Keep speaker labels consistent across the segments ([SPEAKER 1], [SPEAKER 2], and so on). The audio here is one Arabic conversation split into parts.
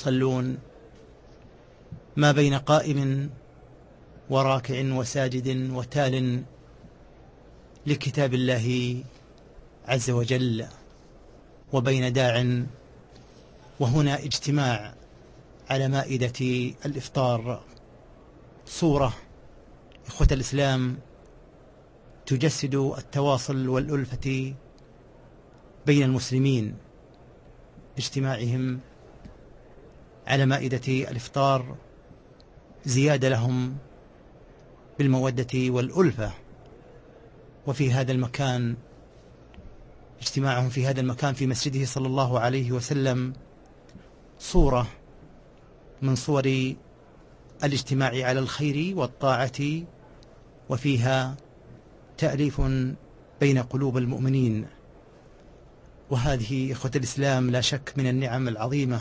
[SPEAKER 1] يصلون ما بين قائم وراكع وساجد وتال لكتاب الله عز وجل وبين داع وهنا اجتماع على مائدة الإفطار. صورة إخوة الإسلام تجسد التواصل والألفة بين المسلمين اجتماعهم على مائدة الإفطار زيادة لهم بالمودة والألفة. وفي هذا المكان اجتماعهم في هذا المكان في مسجده صلى الله عليه وسلم صورة من صور الاجتماع على الخير والطاعة وفيها تأليف بين قلوب المؤمنين. وهذه إخوة الإسلام لا شك من النعم العظيمة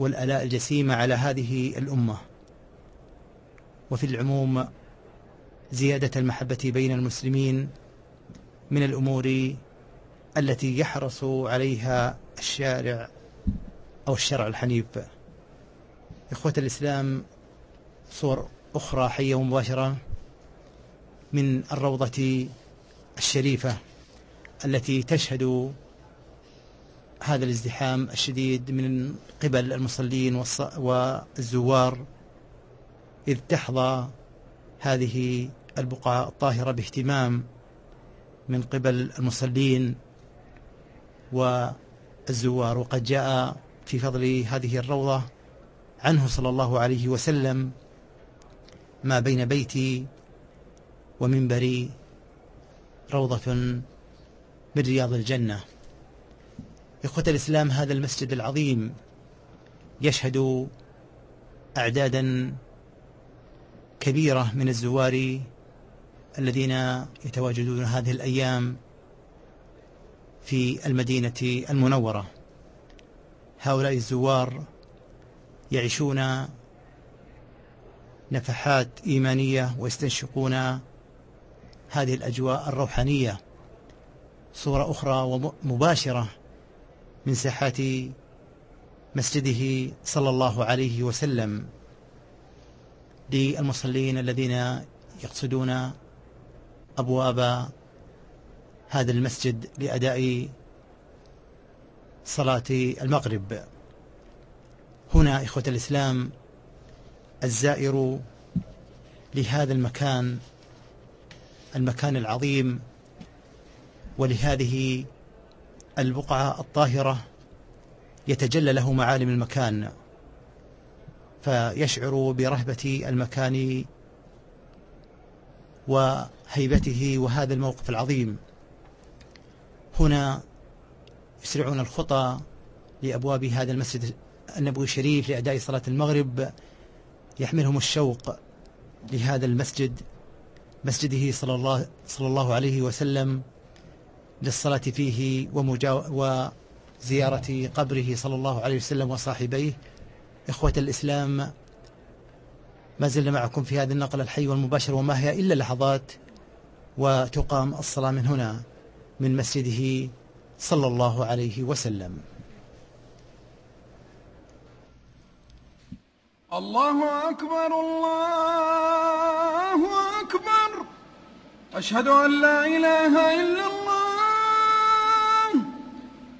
[SPEAKER 1] والألاء الجسيمة على هذه الأمة. وفي العموم زيادة المحبة بين المسلمين من الأمور التي يحرص عليها الشارع أو الشرع الحنيف. إخوة الإسلام صور أخرى حية ومباشرة من الروضة الشريفة التي تشهد هذا الازدحام الشديد من قبل المصلين والزوار إذ تحظى هذه البقعة الطاهرة باهتمام من قبل المصلين والزوار. وقد جاء في فضل هذه الروضة عنه صلى الله عليه وسلم ما بين بيتي ومنبري روضة من رياض الجنة. إخوة الإسلام هذا المسجد العظيم يشهد أعدادا كبيرة من الزوار الذين يتواجدون هذه الأيام في المدينة المنورة. هؤلاء الزوار يعيشون نفحات إيمانية ويستنشقون هذه الأجواء الروحانية. صورة أخرى ومباشرة من ساحات مسجده صلى الله عليه وسلم للمصلين الذين يقصدون أبواب هذا المسجد لأداء صلاة المغرب. هنا إخوة الإسلام الزائر لهذا المكان المكان العظيم ولهذه البقعة الطاهرة يتجلى له معالم المكان فيشعر برهبة المكان وهيبته وهذا الموقف العظيم. هنا يسرعون الخطى لأبواب هذا المسجد النبوي الشريف لأداء صلاة المغرب يحملهم الشوق لهذا المسجد مسجده صلى الله, صلى الله عليه وسلم. للصلاة فيه وزيارة قبره صلى الله عليه وسلم وصاحبيه. إخوة الإسلام ما زلنا معكم في هذه النقلة الحي والمباشر وما هي إلا لحظات وتقام الصلاة من هنا من مسجده صلى الله عليه وسلم.
[SPEAKER 2] الله أكبر الله أكبر. أشهد أن لا إله إلا الله.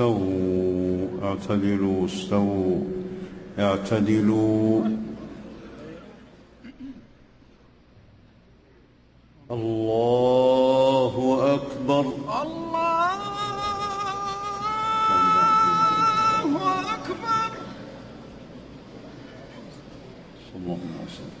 [SPEAKER 3] استووا اعتدلوا استووا اعتدلوا. الله أكبر
[SPEAKER 2] الله أكبر
[SPEAKER 3] اللهم صل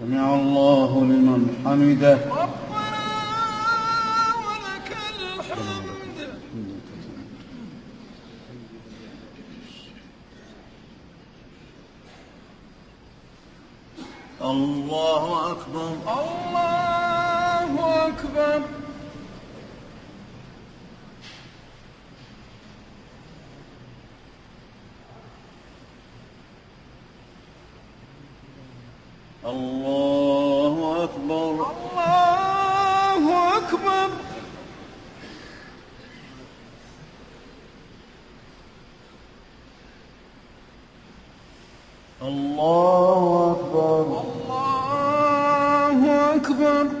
[SPEAKER 3] سمع الله لمن حمده. الله أكبر.
[SPEAKER 2] الله أكبر.
[SPEAKER 3] الله أكبر.
[SPEAKER 2] الله أكبر.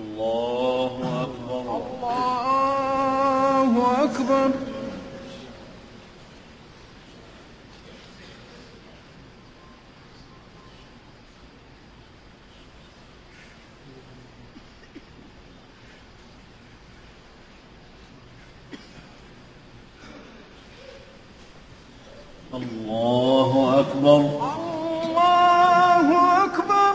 [SPEAKER 2] الله أكبر
[SPEAKER 3] الله أكبر
[SPEAKER 2] الله أكبر
[SPEAKER 3] الله أكبر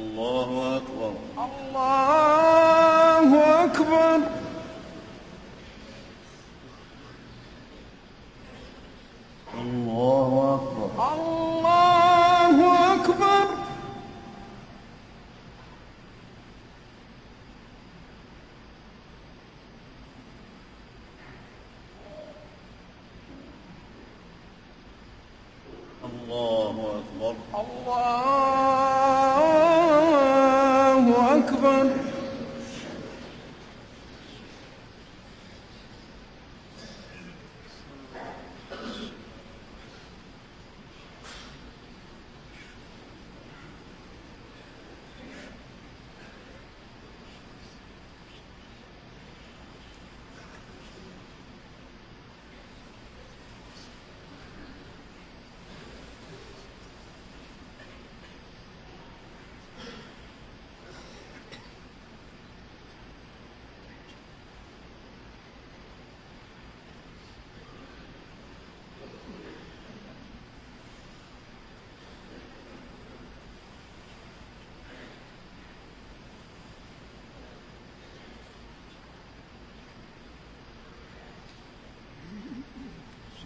[SPEAKER 3] الله أكبر.
[SPEAKER 2] الله أكبر
[SPEAKER 3] الله أكبر
[SPEAKER 2] الله أكبر
[SPEAKER 3] الله أكبر
[SPEAKER 2] الله أكبر.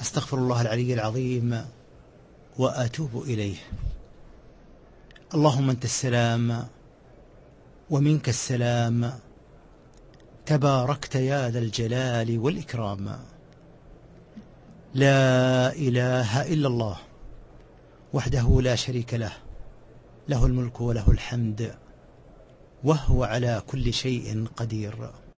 [SPEAKER 1] أستغفر الله العلي العظيم وأتوب إليه. اللهم أنت السلام ومنك السلام. تباركت يا ذا الجلال والإكرام. لا إله إلا الله وحده لا شريك له له الملك وله الحمد وهو على كل شيء قدير.